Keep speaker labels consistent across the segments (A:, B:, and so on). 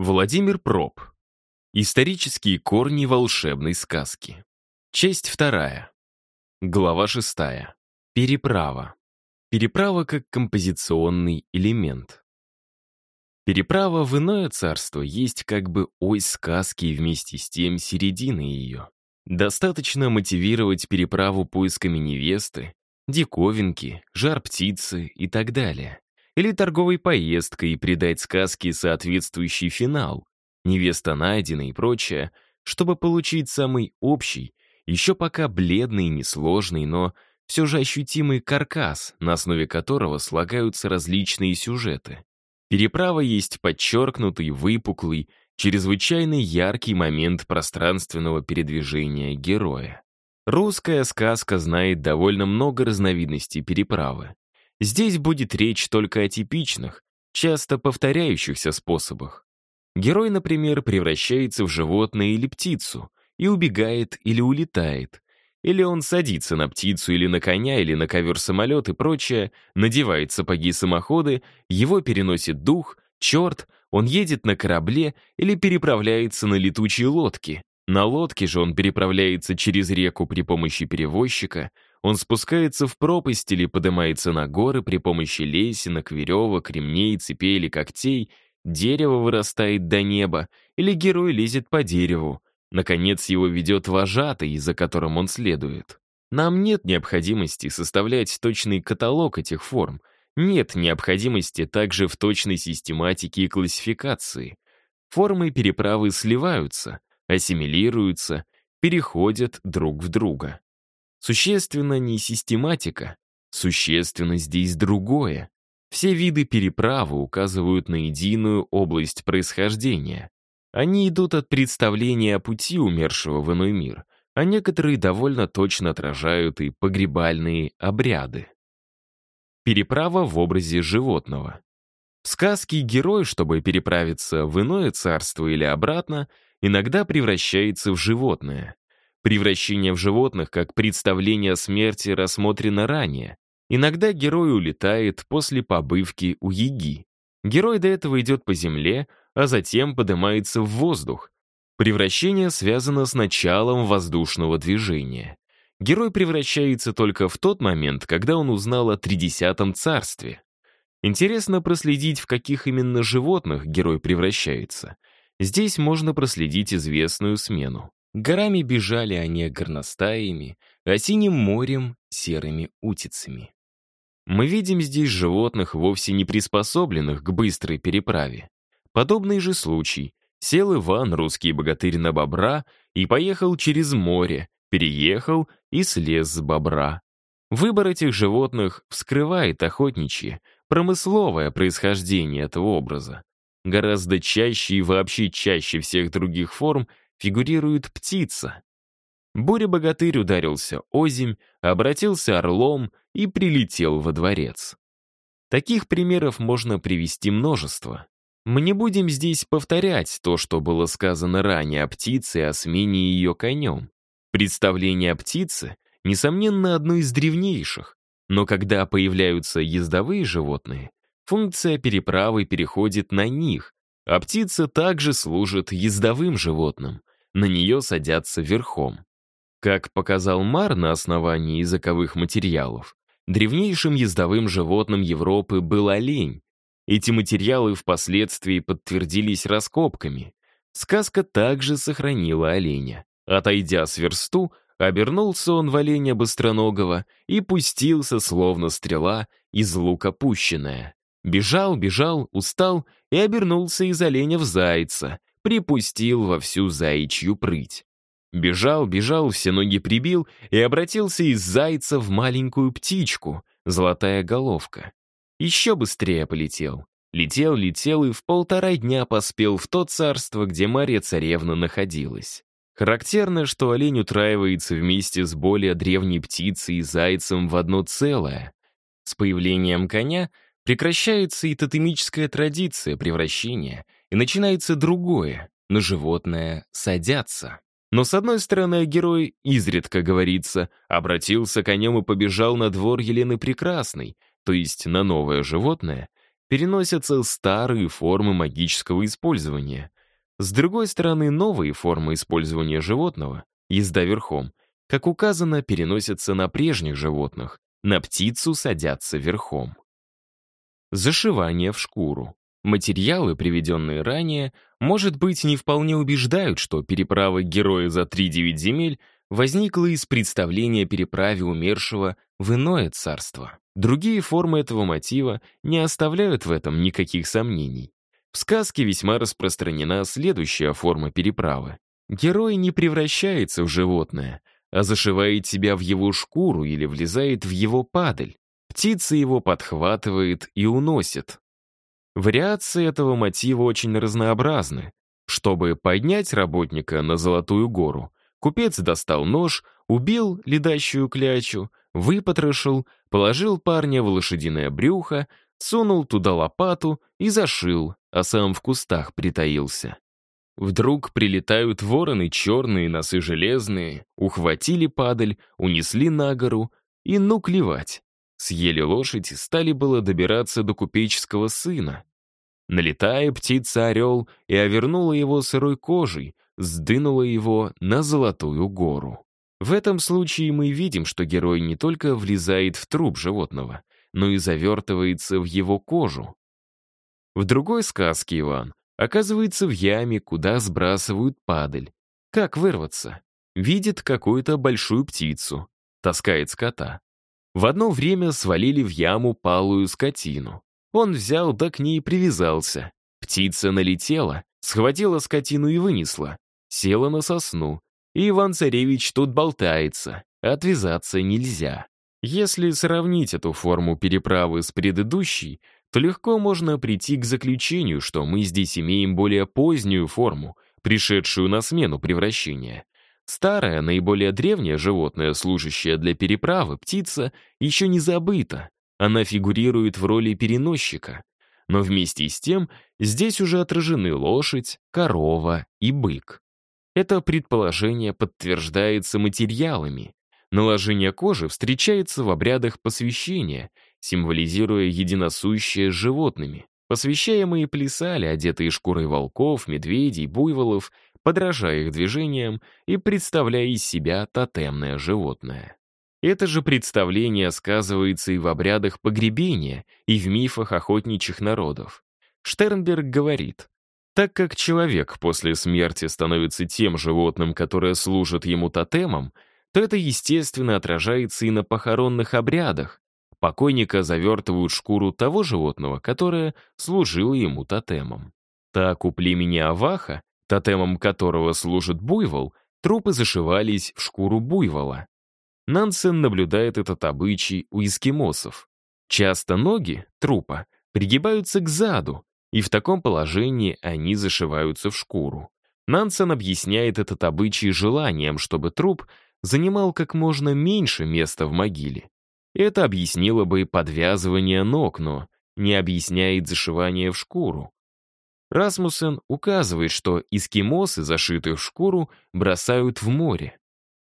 A: Владимир Проб. Исторические корни волшебной сказки. Часть вторая. Глава шестая. Переправа. Переправа как композиционный элемент. Переправа в иное царство есть как бы ось сказки и вместе с тем середина ее. Достаточно мотивировать переправу поисками невесты, диковинки, жар птицы и так далее. Или торговой поездкой придать сказке соответствующий финал, невеста найдена и прочее, чтобы получить самый общий, еще пока бледный и несложный, но все же ощутимый каркас, на основе которого слагаются различные сюжеты. Переправа есть подчеркнутый, выпуклый, чрезвычайно яркий момент пространственного передвижения героя. Русская сказка знает довольно много разновидностей переправы. Здесь будет речь только о типичных, часто повторяющихся способах. Герой, например, превращается в животное или птицу и убегает или улетает. Или он садится на птицу или на коня, или на ковер-самолет и прочее, надевает сапоги-самоходы, его переносит дух, черт, он едет на корабле или переправляется на летучей лодке. На лодке же он переправляется через реку при помощи перевозчика, он спускается в пропасть или поднимается на горы при помощи лесенок, веревок, ремней, цепей или когтей, дерево вырастает до неба, или герой лезет по дереву. Наконец его ведет вожатый, за которым он следует. Нам нет необходимости составлять точный каталог этих форм, нет необходимости также в точной систематике и классификации. Формы переправы сливаются, ассимилируются, переходят друг в друга. Существенно не систематика, существенно здесь другое. Все виды переправы указывают на единую область происхождения. Они идут от представления о пути умершего в иной мир, а некоторые довольно точно отражают и погребальные обряды. Переправа в образе животного. В сказке герой, чтобы переправиться в иное царство или обратно, иногда превращается в животное. Превращение в животных как представление о смерти рассмотрено ранее. Иногда герой улетает после побывки у Яги. Герой до этого идет по земле, а затем поднимается в воздух. Превращение связано с началом воздушного движения. Герой превращается только в тот момент, когда он узнал о Тридесятом царстве. Интересно проследить, в каких именно животных герой превращается. Здесь можно проследить известную смену. Горами бежали они горностаями, а синим морем — серыми утицами. Мы видим здесь животных, вовсе не приспособленных к быстрой переправе. Подобный же случай. Сел Иван, русский богатырь, на бобра и поехал через море, переехал и слез с бобра. Выбор этих животных вскрывает охотничье, промысловое происхождение этого образа. Гораздо чаще и вообще чаще всех других форм фигурирует птица. Буря-богатырь ударился озимь, обратился орлом и прилетел во дворец. Таких примеров можно привести множество. Мы не будем здесь повторять то, что было сказано ранее о птице и о смене ее конем. Представление о птице, несомненно, одно из древнейших, но когда появляются ездовые животные, функция переправы переходит на них, а птица также служит ездовым животным, на нее садятся верхом. Как показал Мар на основании языковых материалов, древнейшим ездовым животным Европы был олень. Эти материалы впоследствии подтвердились раскопками. Сказка также сохранила оленя. Отойдя с версту, обернулся он в оленя быстроногого и пустился, словно стрела, из лука пущенная. Бежал, бежал, устал и обернулся из оленя в зайца, припустил во всю заячью прыть. Бежал, бежал, все ноги прибил и обратился из зайца в маленькую птичку, золотая головка. Еще быстрее полетел. Летел, летел и в полтора дня поспел в то царство, где Мария Царевна находилась. Характерно, что олень утраивается вместе с более древней птицей и зайцем в одно целое. С появлением коня прекращается и тотемическая традиция превращения, и начинается другое, на животное садятся. Но с одной стороны, герой, изредка говорится, обратился конем и побежал на двор Елены Прекрасной, то есть на новое животное, переносятся старые формы магического использования. С другой стороны, новые формы использования животного, езда верхом, как указано, переносятся на прежних животных, на птицу садятся верхом. Зашивание в шкуру. Материалы, приведенные ранее, может быть, не вполне убеждают, что переправа героя за 3-9 земель возникла из представления переправе умершего в иное царство. Другие формы этого мотива не оставляют в этом никаких сомнений. В сказке весьма распространена следующая форма переправы. Герой не превращается в животное, а зашивает себя в его шкуру или влезает в его падаль. Птица его подхватывает и уносит. Вариации этого мотива очень разнообразны. Чтобы поднять работника на Золотую гору, купец достал нож, убил ледащую клячу, выпотрошил, положил парня в лошадиное брюхо, сунул туда лопату и зашил, а сам в кустах притаился. Вдруг прилетают вороны черные, носы железные, ухватили падаль, унесли на гору и ну клевать. Съели лошадь и стали было добираться до купеческого сына. Налетая птица-орел и овернула его сырой кожей, сдынула его на Золотую гору. В этом случае мы видим, что герой не только влезает в труп животного, но и завертывается в его кожу. В другой сказке Иван оказывается в яме, куда сбрасывают падаль. Как вырваться? Видит какую-то большую птицу, таскает скота. В одно время свалили в яму палую скотину. Он взял да к ней привязался. Птица налетела, схватила скотину и вынесла. Села на сосну. И Иван-царевич тут болтается. Отвязаться нельзя. Если сравнить эту форму переправы с предыдущей, то легко можно прийти к заключению, что мы здесь имеем более позднюю форму, пришедшую на смену превращения. Старое, наиболее древнее животное, служащее для переправы, птица, еще не забыта. Она фигурирует в роли переносчика. Но вместе с тем здесь уже отражены лошадь, корова и бык. Это предположение подтверждается материалами. Наложение кожи встречается в обрядах посвящения, символизируя единосущее с животными. Посвящаемые плясали, одетые шкурой волков, медведей, буйволов, подражая их движениям и представляя из себя тотемное животное. Это же представление сказывается и в обрядах погребения, и в мифах охотничьих народов. Штернберг говорит, так как человек после смерти становится тем животным, которое служит ему тотемом, то это естественно отражается и на похоронных обрядах. Покойника завертывают шкуру того животного, которое служило ему тотемом. Так у племени Аваха тотемом которого служит буйвол, трупы зашивались в шкуру буйвола. Нансен наблюдает этот обычай у эскимосов. Часто ноги трупа пригибаются к заду, и в таком положении они зашиваются в шкуру. Нансен объясняет этот обычай желанием, чтобы труп занимал как можно меньше места в могиле. Это объяснило бы подвязывание ног, но не объясняет зашивание в шкуру. Расмуссен указывает, что эскимосы, зашитые в шкуру, бросают в море.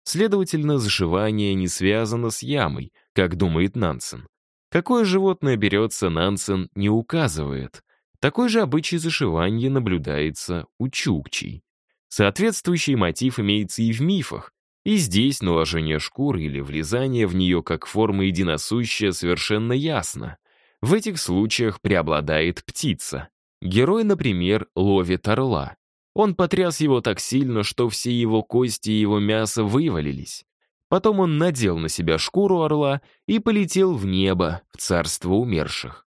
A: Следовательно, зашивание не связано с ямой, как думает Нансен. Какое животное берется, Нансен не указывает. Такой же обычай зашивания наблюдается у чукчей. Соответствующий мотив имеется и в мифах, и здесь наложение шкуры или влезание в нее как форма единосущая совершенно ясно. В этих случаях преобладает птица. Герой, например, ловит орла. Он потряс его так сильно, что все его кости и его мясо вывалились. Потом он надел на себя шкуру орла и полетел в небо, в царство умерших.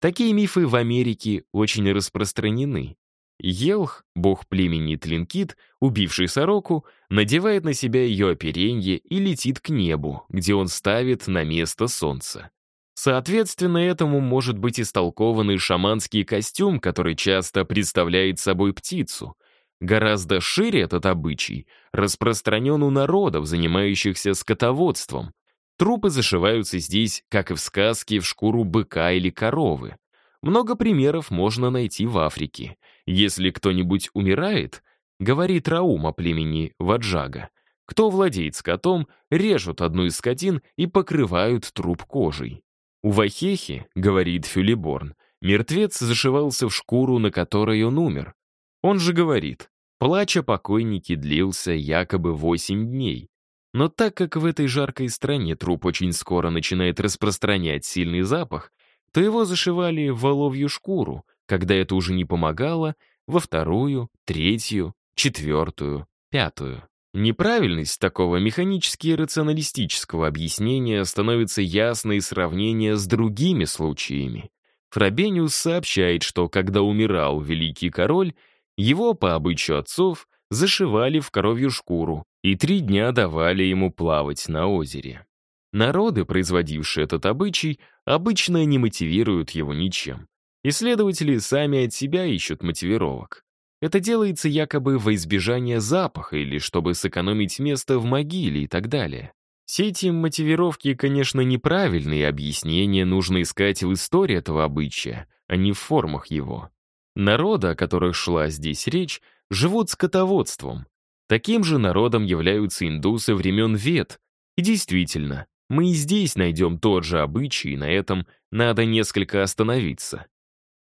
A: Такие мифы в Америке очень распространены. Елх, бог племени Тлинкит, убивший сороку, надевает на себя ее оперенье и летит к небу, где он ставит на место солнца. Соответственно, этому может быть истолкованный шаманский костюм, который часто представляет собой птицу. Гораздо шире этот обычай распространен у народов, занимающихся скотоводством. Трупы зашиваются здесь, как и в сказке, в шкуру быка или коровы. Много примеров можно найти в Африке. Если кто-нибудь умирает, говорит Раум о племени Ваджага, кто владеет скотом, режут одну из скотин и покрывают труп кожей. У Вахехи, говорит Фюлиборн, мертвец зашивался в шкуру, на которой он умер. Он же говорит, плач о длился якобы 8 дней. Но так как в этой жаркой стране труп очень скоро начинает распространять сильный запах, то его зашивали в воловью шкуру, когда это уже не помогало, во вторую, третью, четвертую, пятую. Неправильность такого механически-рационалистического объяснения становится ясной из сравнения с другими случаями. Фрабениус сообщает, что когда умирал великий король, его, по обычаю отцов, зашивали в коровью шкуру и три дня давали ему плавать на озере. Народы, производившие этот обычай, обычно не мотивируют его ничем. Исследователи сами от себя ищут мотивировок. Это делается якобы во избежание запаха или чтобы сэкономить место в могиле и так далее. Все эти мотивировки, конечно, неправильные, объяснения нужно искать в истории этого обычая, а не в формах его. Народы, о которых шла здесь речь, живут скотоводством. Таким же народом являются индусы времен Вет. И действительно, мы и здесь найдем тот же обычай, и на этом надо несколько остановиться.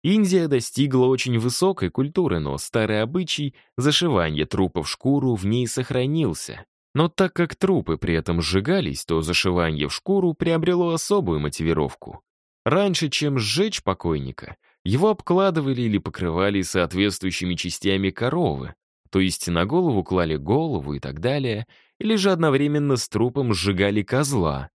A: Индия достигла очень высокой культуры, но старый обычай зашивания трупа в шкуру в ней сохранился. Но так как трупы при этом сжигались, то зашивание в шкуру приобрело особую мотивировку. Раньше, чем сжечь покойника, его обкладывали или покрывали соответствующими частями коровы, то есть на голову клали голову и так далее, или же одновременно с трупом сжигали козла.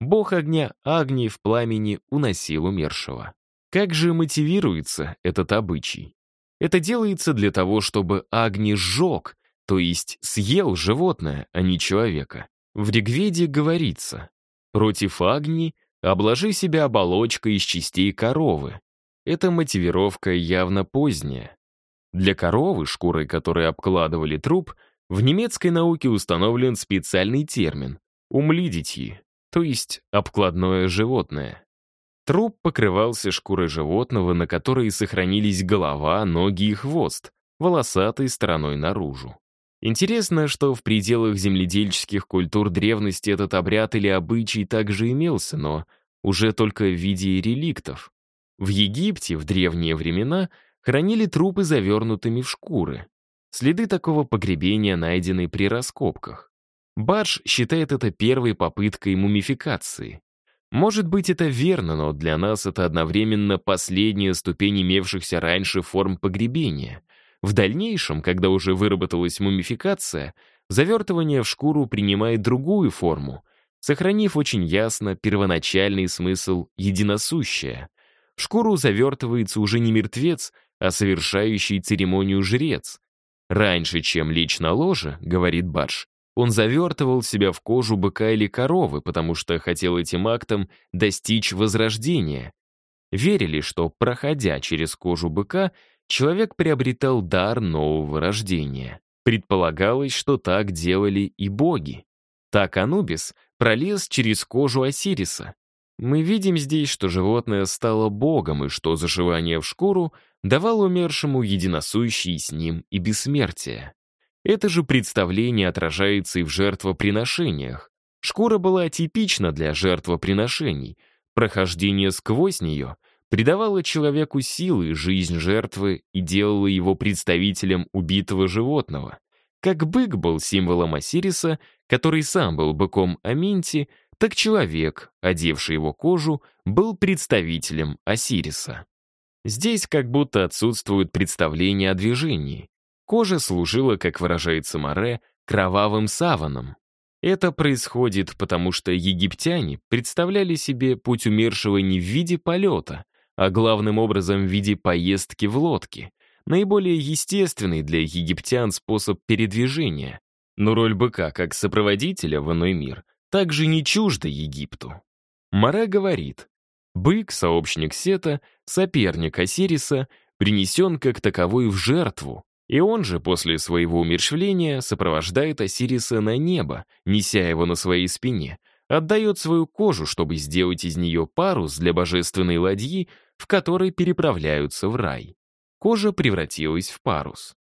A: Бог огня Агни в пламени уносил умершего. Как же мотивируется этот обычай? Это делается для того, чтобы Агни сжег, то есть съел животное, а не человека. В Ригведе говорится, против Агни обложи себя оболочкой из частей коровы. Эта мотивировка явно поздняя. Для коровы, шкурой которой обкладывали труп, в немецкой науке установлен специальный термин — умлидитьи, то есть обкладное животное. Труп покрывался шкурой животного, на которой сохранились голова, ноги и хвост, волосатой стороной наружу. Интересно, что в пределах земледельческих культур древности этот обряд или обычай также имелся, но уже только в виде реликтов. В Египте в древние времена хранили трупы завернутыми в шкуры. Следы такого погребения найдены при раскопках. Бадж считает это первой попыткой мумификации. Может быть, это верно, но для нас это одновременно последняя ступень имевшихся раньше форм погребения. В дальнейшем, когда уже выработалась мумификация, завертывание в шкуру принимает другую форму, сохранив очень ясно первоначальный смысл единосущее. В шкуру завертывается уже не мертвец, а совершающий церемонию жрец. Раньше, чем лечь на ложе, говорит Бадж, он завертывал себя в кожу быка или коровы, потому что хотел этим актом достичь возрождения. Верили, что, проходя через кожу быка, человек приобретал дар нового рождения. Предполагалось, что так делали и боги. Так Анубис пролез через кожу Осириса. Мы видим здесь, что животное стало богом, и что зашивание в шкуру давало умершему единосущий с ним и бессмертие. Это же представление отражается и в жертвоприношениях. Шкура была атипична для жертвоприношений. Прохождение сквозь нее придавало человеку силы, жизнь жертвы и делало его представителем убитого животного. Как бык был символом Осириса, который сам был быком Аминти, так человек, одевший его кожу, был представителем Осириса. Здесь как будто отсутствует представление о движении. Кожа служила, как выражается Море, кровавым саваном. Это происходит потому, что египтяне представляли себе путь умершего не в виде полета, а главным образом в виде поездки в лодке, наиболее естественный для египтян способ передвижения. Но роль быка как сопроводителя в иной мир также не чужда Египту. Море говорит, бык, сообщник Сета, соперник Осириса, принесен как таковой в жертву, и он же после своего умерщвления сопровождает Осириса на небо, неся его на своей спине, отдает свою кожу, чтобы сделать из нее парус для божественной ладьи, в которой переправляются в рай. Кожа превратилась в парус.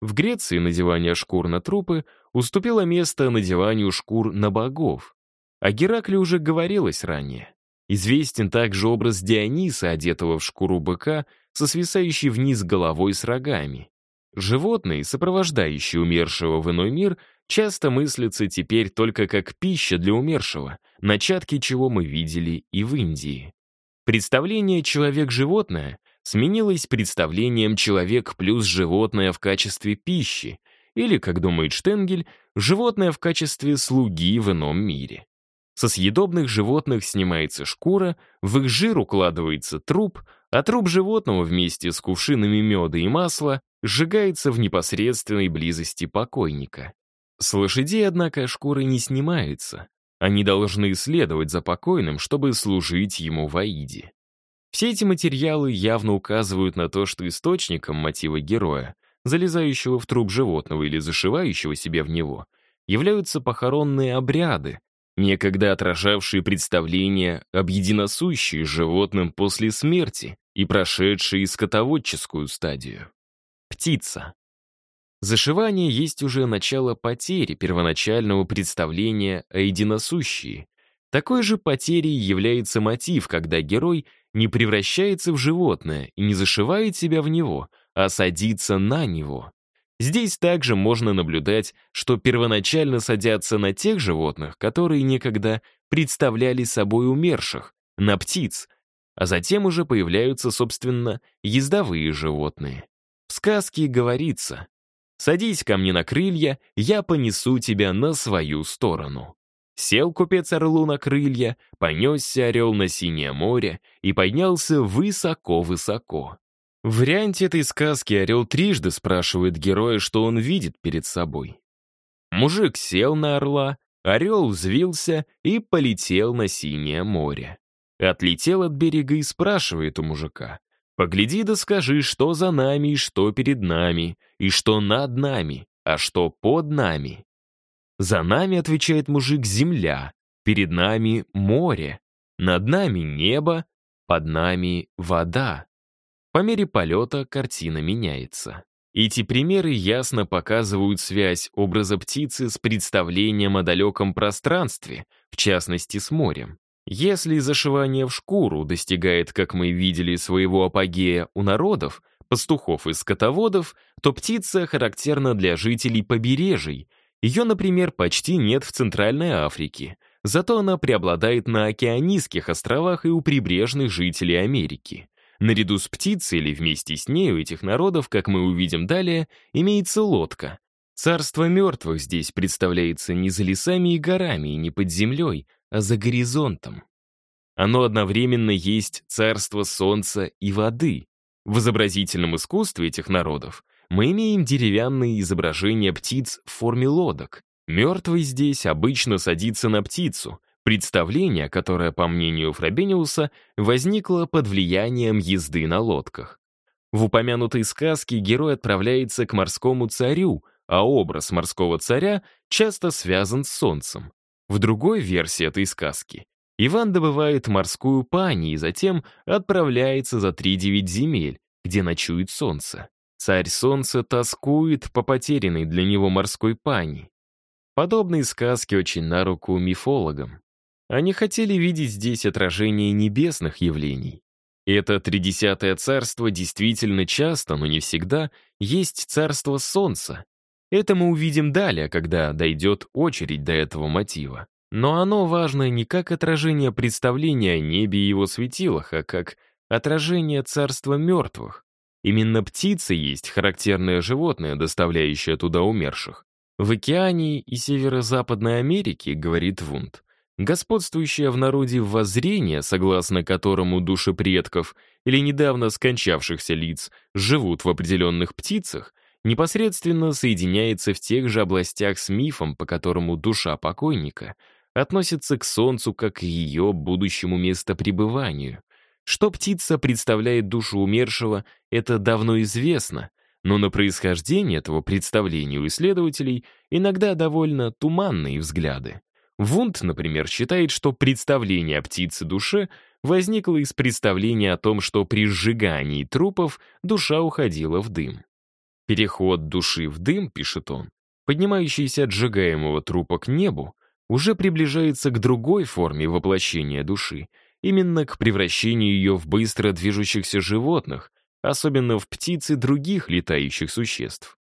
A: В Греции надевание шкур на трупы уступило место надеванию шкур на богов. О Геракле уже говорилось ранее. Известен также образ Диониса, одетого в шкуру быка, со свисающей вниз головой с рогами. Животные, сопровождающие умершего в иной мир, часто мыслятся теперь только как пища для умершего, начатки чего мы видели и в Индии. Представление «человек-животное» сменилось представлением «человек плюс животное в качестве пищи», или, как думает Штенгель, животное в качестве слуги в ином мире. Со съедобных животных снимается шкура, в их жир укладывается труп, а труп животного вместе с кувшинами меда и масла сжигается в непосредственной близости покойника. С лошадей, однако, шкуры не снимаются. Они должны следовать за покойным, чтобы служить ему в Аиде. Все эти материалы явно указывают на то, что источником мотива героя, залезающего в труп животного или зашивающего себе в него, являются похоронные обряды, некогда отражавшие представления об единосущей животным после смерти и прошедшие скотоводческую стадию. Птица. Зашивание есть уже начало потери первоначального представления о единосущии. Такой же потерей является мотив, когда герой не превращается в животное и не зашивает себя в него, а садится на него. Здесь также можно наблюдать, что первоначально садятся на тех животных, которые некогда представляли собой умерших, на птиц, а затем уже появляются, собственно, ездовые животные. В сказке говорится «Садись ко мне на крылья, я понесу тебя на свою сторону». Сел купец орлу на крылья, понесся орел на синее море и поднялся высоко-высоко. В варианте этой сказки орел трижды спрашивает героя, что он видит перед собой. Мужик сел на орла, орел взвился и полетел на синее море. Отлетел от берега и спрашивает у мужика, «Погляди да скажи, что за нами и что перед нами, и что над нами, а что под нами». «За нами, — отвечает мужик, — земля, перед нами море, над нами небо, под нами вода». По мере полета картина меняется. Эти примеры ясно показывают связь образа птицы с представлением о далеком пространстве, в частности с морем. Если зашивание в шкуру достигает, как мы видели, своего апогея у народов, пастухов и скотоводов, то птица характерна для жителей побережий. Ее, например, почти нет в Центральной Африке, зато она преобладает на океанийских островах и у прибрежных жителей Америки. Наряду с птицей или вместе с ней у этих народов, как мы увидим далее, имеется лодка. Царство мертвых здесь представляется не за лесами и горами, и не под землей, а за горизонтом. Оно одновременно есть царство солнца и воды. В изобразительном искусстве этих народов мы имеем деревянные изображения птиц в форме лодок. Мертвый здесь обычно садится на птицу — Представление, которое, по мнению Фрабениуса, возникло под влиянием езды на лодках. В упомянутой сказке герой отправляется к морскому царю, а образ морского царя часто связан с солнцем. В другой версии этой сказки Иван добывает морскую пани и затем отправляется за три девять земель, где ночует солнце. Царь солнца тоскует по потерянной для него морской пани. Подобные сказки очень на руку мифологам. Они хотели видеть здесь отражение небесных явлений. Это тридесятое царство действительно часто, но не всегда, есть царство солнца. Это мы увидим далее, когда дойдет очередь до этого мотива. Но оно важно не как отражение представления о небе и его светилах, а как отражение царства мертвых. Именно птица есть характерное животное, доставляющее туда умерших. В океане и северо-западной Америке, говорит Вунд, Господствующее в народе воззрение, согласно которому души предков или недавно скончавшихся лиц живут в определенных птицах, непосредственно соединяется в тех же областях с мифом, по которому душа покойника относится к Солнцу как к ее будущему местопребыванию. Что птица представляет душу умершего, это давно известно, но на происхождение этого представления у исследователей иногда довольно туманные взгляды. Вунд, например, считает, что представление о птице-душе возникло из представления о том, что при сжигании трупов душа уходила в дым. Переход души в дым, пишет он, поднимающийся от сжигаемого трупа к небу, уже приближается к другой форме воплощения души, именно к превращению ее в быстро движущихся животных, особенно в птиц и других летающих существ.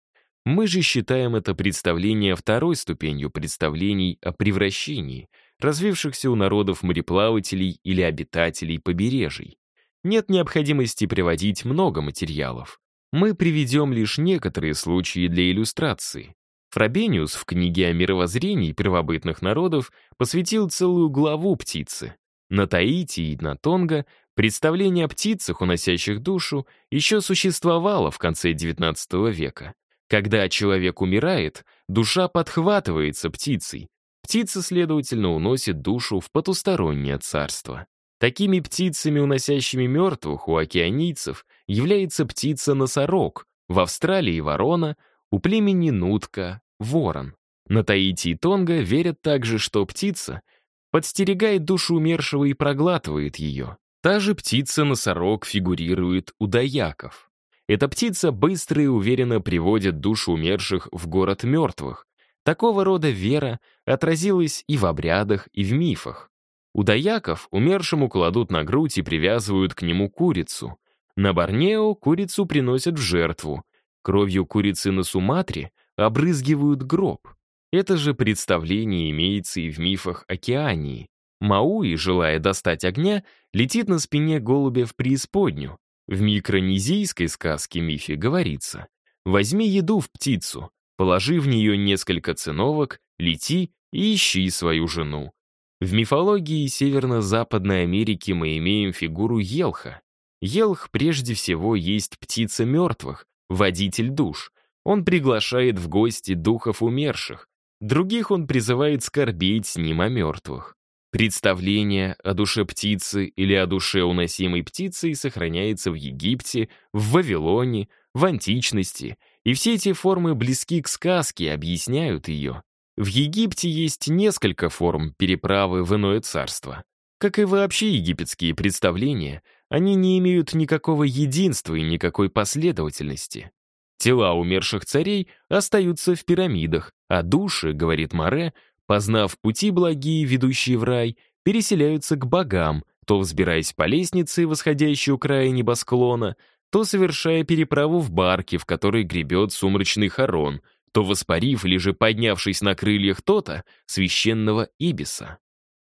A: Мы же считаем это представление второй ступенью представлений о превращении, развившихся у народов мореплавателей или обитателей побережий. Нет необходимости приводить много материалов. Мы приведем лишь некоторые случаи для иллюстрации. Фрабениус в книге о мировоззрении первобытных народов посвятил целую главу птицы. На Таити и на Тонго представление о птицах, уносящих душу, еще существовало в конце XIX века. Когда человек умирает, душа подхватывается птицей. Птица, следовательно, уносит душу в потустороннее царство. Такими птицами, уносящими мертвых у океанийцев, является птица-носорог, в Австралии ворона, у племени Нутка — ворон. На Таити и Тонго верят также, что птица подстерегает душу умершего и проглатывает ее. Та же птица-носорог фигурирует у даяков. Эта птица быстро и уверенно приводит душу умерших в город мертвых. Такого рода вера отразилась и в обрядах, и в мифах. У даяков умершему кладут на грудь и привязывают к нему курицу. На Борнео курицу приносят в жертву. Кровью курицы на Суматре обрызгивают гроб. Это же представление имеется и в мифах Океании. Мауи, желая достать огня, летит на спине голубя в преисподнюю. В микронезийской сказке-мифе говорится «Возьми еду в птицу, положи в нее несколько циновок, лети и ищи свою жену». В мифологии Северно-Западной Америки мы имеем фигуру Елха. Елх прежде всего есть птица мертвых, водитель душ. Он приглашает в гости духов умерших. Других он призывает скорбеть с ним о мертвых. Представление о душе птицы или о душе уносимой птицей сохраняется в Египте, в Вавилоне, в античности, и все эти формы близки к сказке, объясняют ее. В Египте есть несколько форм переправы в иное царство. Как и вообще египетские представления, они не имеют никакого единства и никакой последовательности. Тела умерших царей остаются в пирамидах, а души, говорит Море, познав пути благие, ведущие в рай, переселяются к богам, то взбираясь по лестнице, восходящей у края небосклона, то совершая переправу в барке, в которой гребет сумрачный хорон, то воспарив или же поднявшись на крыльях то-то, священного Ибиса.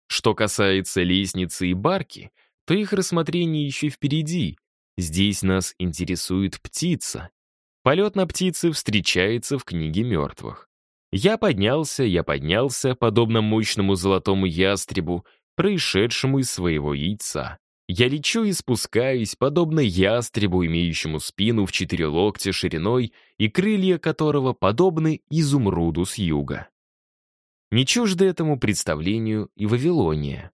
A: Что касается лестницы и барки, то их рассмотрение еще впереди. Здесь нас интересует птица. Полет на птице встречается в книге мертвых. Я поднялся, я поднялся, подобно мощному золотому ястребу, происшедшему из своего яйца. Я лечу и спускаюсь, подобно ястребу, имеющему спину в четыре локтя шириной и крылья которого подобны изумруду с юга. Не чужды этому представлению и Вавилония.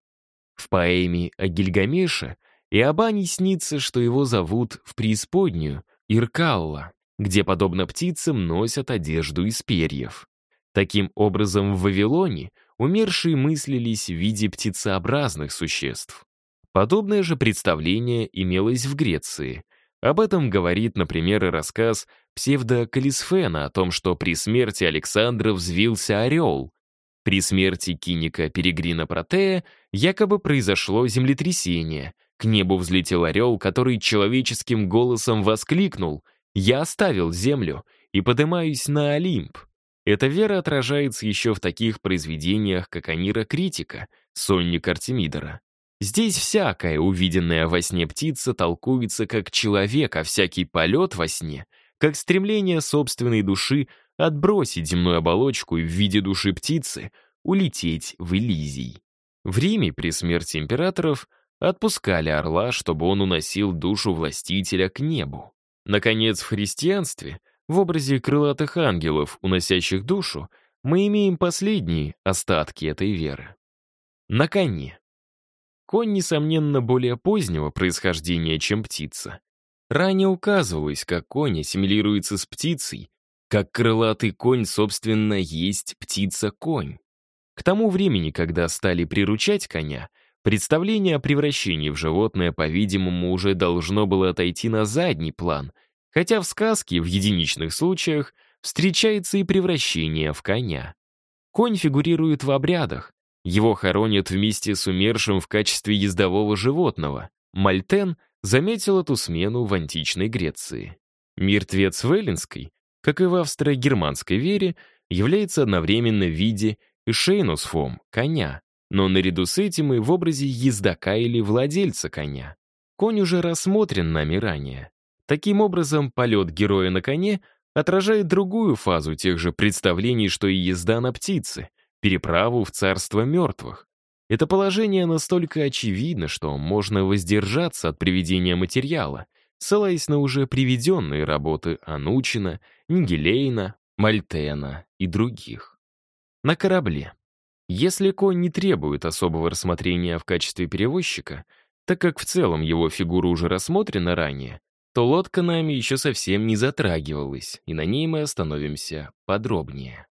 A: В поэме о Гильгамеше Иобане снится, что его зовут в преисподнюю Иркалла, где, подобно птицам, носят одежду из перьев. Таким образом, в Вавилоне умершие мыслились в виде птицеобразных существ. Подобное же представление имелось в Греции. Об этом говорит, например, и рассказ псевдокалисфена о том, что при смерти Александра взвился орел. При смерти киника Перегрина Протея якобы произошло землетрясение. К небу взлетел орел, который человеческим голосом воскликнул «Я оставил землю и поднимаюсь на Олимп». Эта вера отражается еще в таких произведениях, как Анира Критика, сонник Артемидора. Здесь всякая увиденная во сне птица толкуется как человек, а всякий полет во сне — как стремление собственной души отбросить земную оболочку и в виде души птицы улететь в Элизий. В Риме при смерти императоров отпускали орла, чтобы он уносил душу властителя к небу. Наконец, в христианстве в образе крылатых ангелов, уносящих душу, мы имеем последние остатки этой веры. На коне. Конь, несомненно, более позднего происхождения, чем птица. Ранее указывалось, как конь ассимилируется с птицей, как крылатый конь, собственно, есть птица-конь. К тому времени, когда стали приручать коня, представление о превращении в животное, по-видимому, уже должно было отойти на задний план — Хотя в сказке в единичных случаях встречается и превращение в коня. Конь фигурирует в обрядах. Его хоронят вместе с умершим в качестве ездового животного. Мальтен заметил эту смену в античной Греции. Мертвец Веллинской, как и в австро-германской вере, является одновременно в виде эшейнусфом, коня, но наряду с этим и в образе ездока или владельца коня. Конь уже рассмотрен нами ранее. Таким образом, полет героя на коне отражает другую фазу тех же представлений, что и езда на птице, переправу в царство мертвых. Это положение настолько очевидно, что можно воздержаться от приведения материала, ссылаясь на уже приведенные работы Анучина, Нигелейна, Мальтена и других. На корабле. Если конь не требует особого рассмотрения в качестве перевозчика, так как в целом его фигура уже рассмотрена ранее, то лодка нами еще совсем не затрагивалась, и на ней мы остановимся подробнее.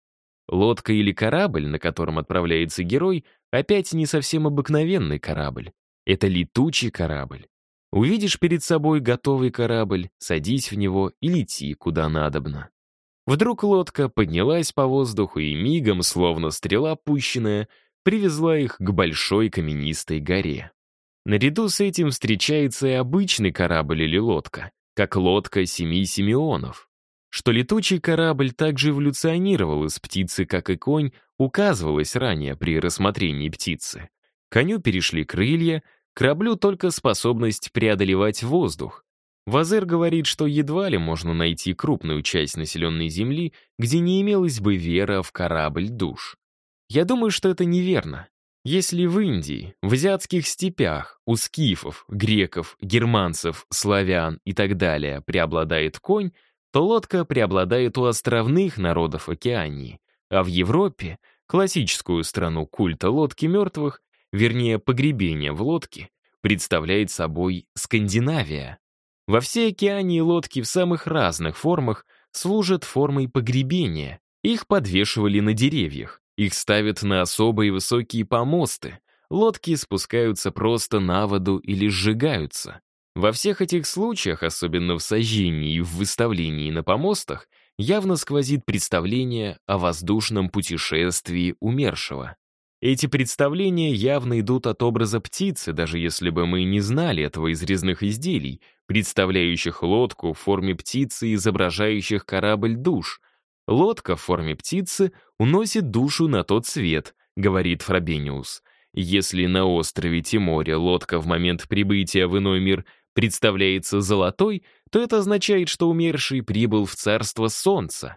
A: Лодка или корабль, на котором отправляется герой, опять не совсем обыкновенный корабль. Это летучий корабль. Увидишь перед собой готовый корабль, садись в него и лети куда надобно. Вдруг лодка поднялась по воздуху и мигом, словно стрела пущенная, привезла их к большой каменистой горе. Наряду с этим встречается и обычный корабль или лодка, как лодка семи Симеонов. Что летучий корабль также эволюционировал из птицы, как и конь, указывалось ранее при рассмотрении птицы. Коню перешли крылья, кораблю только способность преодолевать воздух. Вазер говорит, что едва ли можно найти крупную часть населенной Земли, где не имелось бы вера в корабль душ. Я думаю, что это неверно. Если в Индии, в азиатских степях, у скифов, греков, германцев, славян и так далее преобладает конь, то лодка преобладает у островных народов Океании, а в Европе, классическую страну культа лодки мертвых, вернее погребения в лодке, представляет собой Скандинавия. Во всей Океании лодки в самых разных формах служат формой погребения. Их подвешивали на деревьях, их ставят на особые высокие помосты, лодки спускаются просто на воду или сжигаются. Во всех этих случаях, особенно в сожжении и в выставлении на помостах, явно сквозит представление о воздушном путешествии умершего. Эти представления явно идут от образа птицы, даже если бы мы не знали этого из резных изделий, представляющих лодку в форме птицы, изображающих корабль душ, Лодка в форме птицы уносит душу на тот свет, говорит Фрабениус. Если на острове Тиморе лодка в момент прибытия в иной мир представляется золотой, то это означает, что умерший прибыл в царство солнца.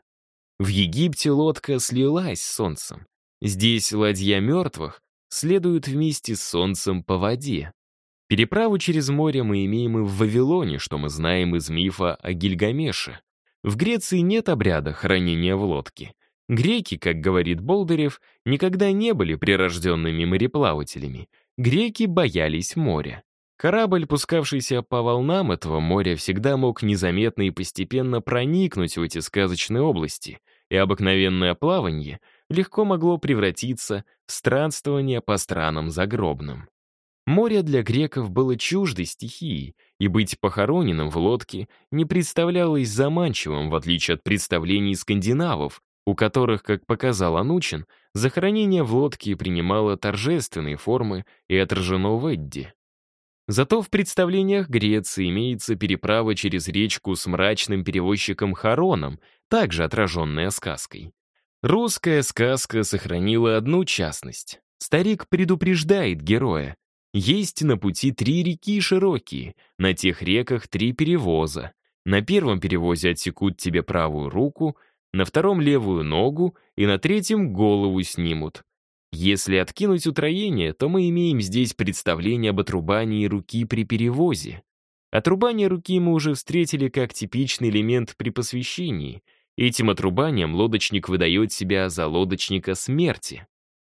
A: В Египте лодка слилась с солнцем. Здесь ладья мертвых следует вместе с солнцем по воде. Переправу через море мы имеем и в Вавилоне, что мы знаем из мифа о Гильгамеше. В Греции нет обряда хранения в лодке. Греки, как говорит Болдырев, никогда не были прирожденными мореплавателями. Греки боялись моря. Корабль, пускавшийся по волнам этого моря, всегда мог незаметно и постепенно проникнуть в эти сказочные области, и обыкновенное плавание легко могло превратиться в странствование по странам загробным. Море для греков было чуждой стихией, и быть похороненным в лодке не представлялось заманчивым, в отличие от представлений скандинавов, у которых, как показал Анучин, захоронение в лодке принимало торжественные формы и отражено в Эдди. Зато в представлениях Греции имеется переправа через речку с мрачным перевозчиком Хароном, также отраженная сказкой. Русская сказка сохранила одну частность. Старик предупреждает героя, есть на пути три реки широкие, на тех реках три перевоза. На первом перевозе отсекут тебе правую руку, на втором — левую ногу и на третьем — голову снимут. Если откинуть утроение, то мы имеем здесь представление об отрубании руки при перевозе. Отрубание руки мы уже встретили как типичный элемент при посвящении. Этим отрубанием лодочник выдает себя за лодочника смерти.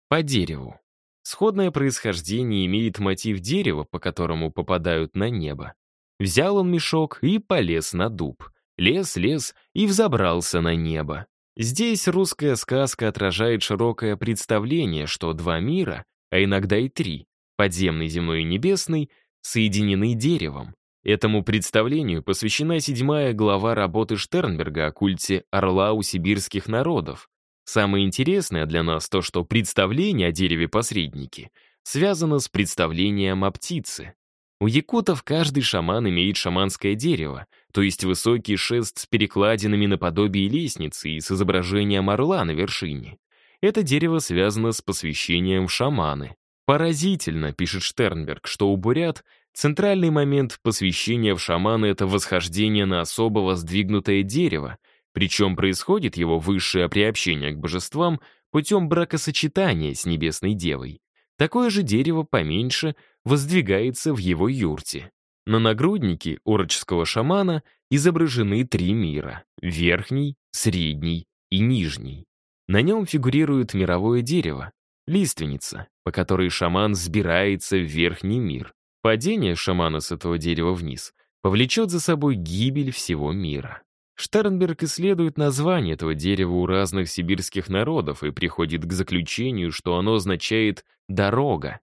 A: По дереву. Сходное происхождение имеет мотив дерева, по которому попадают на небо. Взял он мешок и полез на дуб. Лез, лез и взобрался на небо. Здесь русская сказка отражает широкое представление, что два мира, а иногда и три, подземный, земной и небесный, соединены деревом. Этому представлению посвящена седьмая глава работы Штернберга о культе орла у сибирских народов. Самое интересное для нас то, что представление о дереве-посреднике связано с представлением о птице. У якутов каждый шаман имеет шаманское дерево, то есть высокий шест с перекладинами наподобие лестницы и с изображением орла на вершине. Это дерево связано с посвящением шаманы. Поразительно, пишет Штернберг, что у бурят центральный момент посвящения в шаманы — это восхождение на особо воздвигнутое дерево, причем происходит его высшее приобщение к божествам путем бракосочетания с небесной девой. Такое же дерево поменьше воздвигается в его юрте. На нагруднике урочского шамана изображены три мира — верхний, средний и нижний. На нем фигурирует мировое дерево, лиственница, по которой шаман сбирается в верхний мир. Падение шамана с этого дерева вниз повлечет за собой гибель всего мира. Штернберг исследует название этого дерева у разных сибирских народов и приходит к заключению, что оно означает «дорога».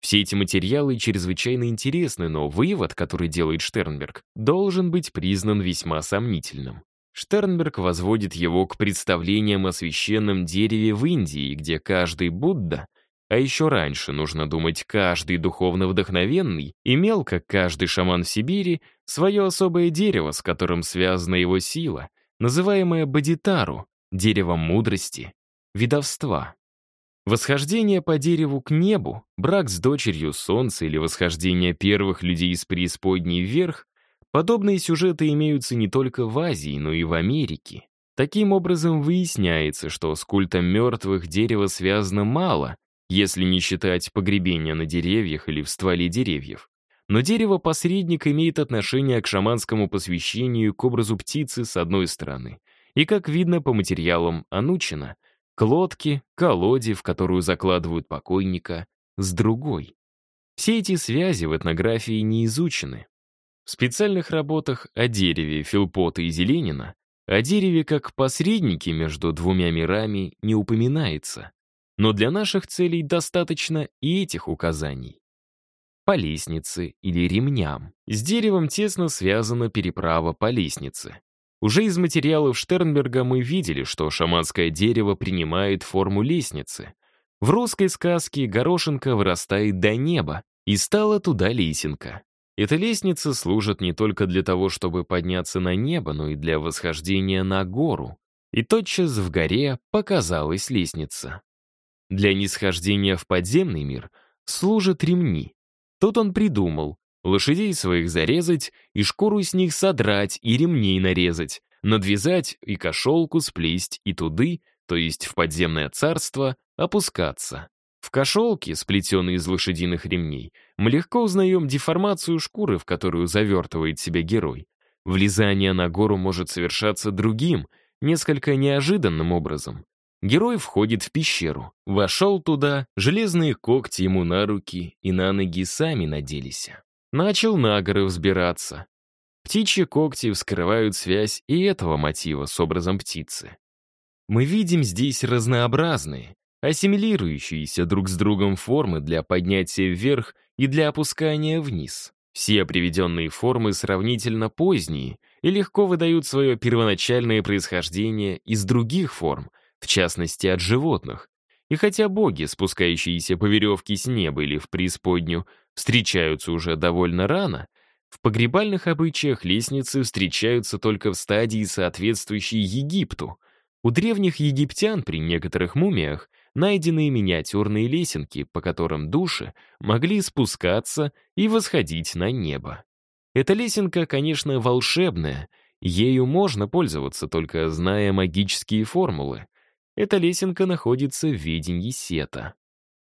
A: Все эти материалы чрезвычайно интересны, но вывод, который делает Штернберг, должен быть признан весьма сомнительным. Штернберг возводит его к представлениям о священном дереве в Индии, где каждый Будда, а еще раньше, нужно думать, каждый духовно вдохновенный, имел, как каждый шаман в Сибири, свое особое дерево, с которым связана его сила, называемое Бадитару, деревом мудрости, видовства. Восхождение по дереву к небу, брак с дочерью солнца или восхождение первых людей из преисподней вверх Подобные сюжеты имеются не только в Азии, но и в Америке. Таким образом, выясняется, что с культом мертвых дерево связано мало, если не считать погребения на деревьях или в стволе деревьев. Но дерево-посредник имеет отношение к шаманскому посвящению к образу птицы с одной стороны, и, как видно по материалам Анучина, к лодке, колоде, в которую закладывают покойника, с другой. Все эти связи в этнографии не изучены, в специальных работах о дереве Филпота и Зеленина о дереве как посреднике между двумя мирами не упоминается. Но для наших целей достаточно и этих указаний. По лестнице или ремням. С деревом тесно связана переправа по лестнице. Уже из материалов Штернберга мы видели, что шаманское дерево принимает форму лестницы. В русской сказке горошинка вырастает до неба, и стала туда лесенка. Эта лестница служит не только для того, чтобы подняться на небо, но и для восхождения на гору. И тотчас в горе показалась лестница. Для нисхождения в подземный мир служат ремни. Тут он придумал лошадей своих зарезать и шкуру с них содрать и ремней нарезать, надвязать и кошелку сплесть и туды, то есть в подземное царство, опускаться. В кошелке, сплетенной из лошадиных ремней, мы легко узнаем деформацию шкуры, в которую завертывает себя герой. Влезание на гору может совершаться другим, несколько неожиданным образом. Герой входит в пещеру. Вошел туда, железные когти ему на руки и на ноги сами наделись. Начал на горы взбираться. Птичьи когти вскрывают связь и этого мотива с образом птицы. Мы видим здесь разнообразные, ассимилирующиеся друг с другом формы для поднятия вверх и для опускания вниз. Все приведенные формы сравнительно поздние и легко выдают свое первоначальное происхождение из других форм, в частности от животных. И хотя боги, спускающиеся по веревке с неба или в преисподнюю, встречаются уже довольно рано, в погребальных обычаях лестницы встречаются только в стадии, соответствующей Египту. У древних египтян при некоторых мумиях найденные миниатюрные лесенки, по которым души могли спускаться и восходить на небо. Эта лесенка, конечно, волшебная, ею можно пользоваться, только зная магические формулы. Эта лесенка находится в ведении Сета.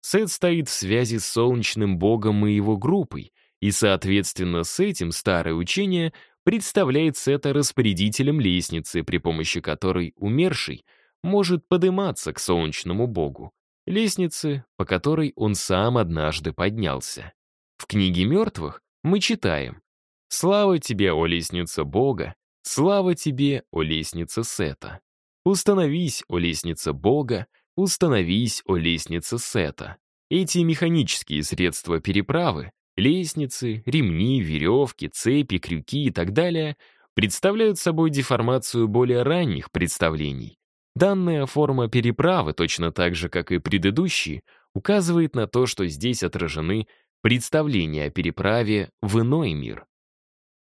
A: Сет стоит в связи с солнечным богом и его группой, и, соответственно, с этим старое учение представляет Сета распорядителем лестницы, при помощи которой умерший — может подниматься к солнечному богу, лестнице, по которой он сам однажды поднялся. В книге мертвых мы читаем «Слава тебе, о лестница Бога! Слава тебе, о лестница Сета! Установись, о лестница Бога! Установись, о лестница Сета!» Эти механические средства переправы — лестницы, ремни, веревки, цепи, крюки и так далее — представляют собой деформацию более ранних представлений, Данная форма переправы, точно так же, как и предыдущие, указывает на то, что здесь отражены представления о переправе в иной мир.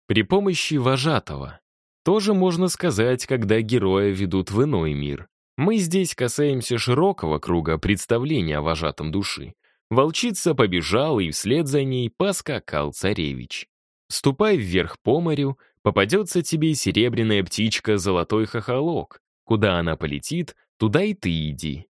A: При помощи вожатого тоже можно сказать, когда героя ведут в иной мир. Мы здесь касаемся широкого круга представления о вожатом души. Волчица побежала, и вслед за ней поскакал царевич. Ступай вверх по морю, попадется тебе серебряная птичка золотой хохолок. Куда она полетит, туда и ты иди.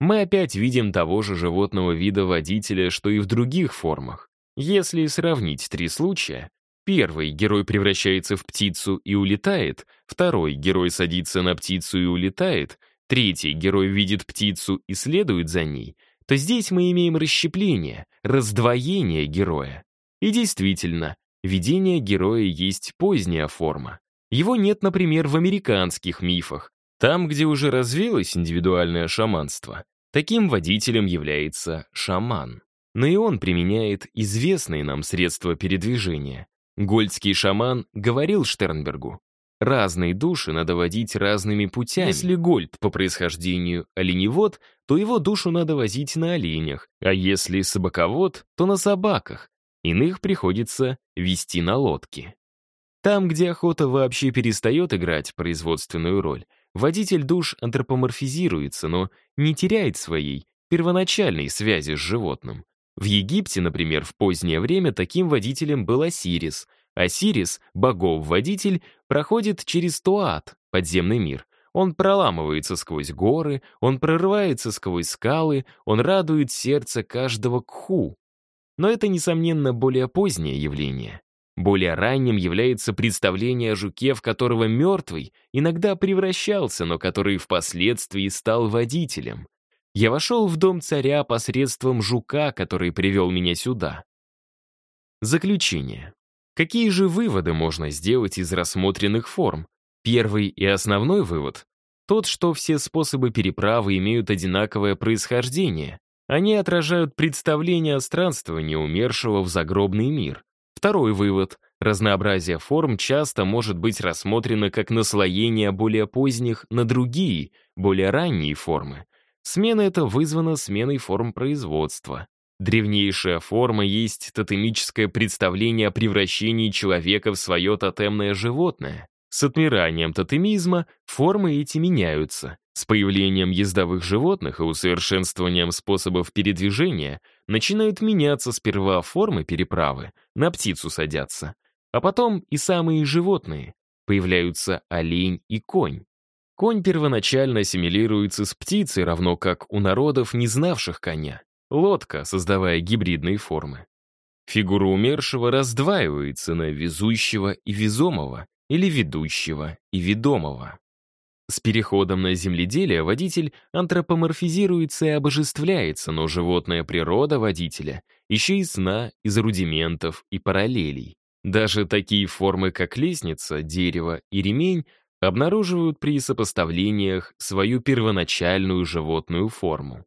A: Мы опять видим того же животного вида водителя, что и в других формах. Если сравнить три случая, первый герой превращается в птицу и улетает, второй герой садится на птицу и улетает, третий герой видит птицу и следует за ней, то здесь мы имеем расщепление, раздвоение героя. И действительно, видение героя есть поздняя форма. Его нет, например, в американских мифах. Там, где уже развилось индивидуальное шаманство, таким водителем является шаман. Но и он применяет известные нам средства передвижения. Гольдский шаман говорил Штернбергу, Разные души надо водить разными путями. Если Гольд по происхождению оленевод, то его душу надо возить на оленях, а если собаковод, то на собаках. Иных приходится вести на лодке. Там, где охота вообще перестает играть производственную роль, водитель душ антропоморфизируется, но не теряет своей первоначальной связи с животным. В Египте, например, в позднее время таким водителем был Осирис, Осирис, богов-водитель, проходит через Туат, подземный мир. Он проламывается сквозь горы, он прорывается сквозь скалы, он радует сердце каждого кху. Но это, несомненно, более позднее явление. Более ранним является представление о жуке, в которого мертвый иногда превращался, но который впоследствии стал водителем. Я вошел в дом царя посредством жука, который привел меня сюда. Заключение. Какие же выводы можно сделать из рассмотренных форм? Первый и основной вывод — тот, что все способы переправы имеют одинаковое происхождение. Они отражают представление о странствовании умершего в загробный мир. Второй вывод — разнообразие форм часто может быть рассмотрено как наслоение более поздних на другие, более ранние формы. Смена эта вызвана сменой форм производства. Древнейшая форма есть тотемическое представление о превращении человека в свое тотемное животное. С отмиранием тотемизма формы эти меняются. С появлением ездовых животных и усовершенствованием способов передвижения начинают меняться сперва формы переправы, на птицу садятся, а потом и самые животные. Появляются олень и конь. Конь первоначально ассимилируется с птицей, равно как у народов, не знавших коня. Лодка, создавая гибридные формы. Фигура умершего раздваивается на везущего и везомого, или ведущего и ведомого. С переходом на земледелие водитель антропоморфизируется и обожествляется, но животная природа водителя еще и сна из рудиментов и параллелей. Даже такие формы, как лестница, дерево и ремень, обнаруживают при сопоставлениях свою первоначальную животную форму.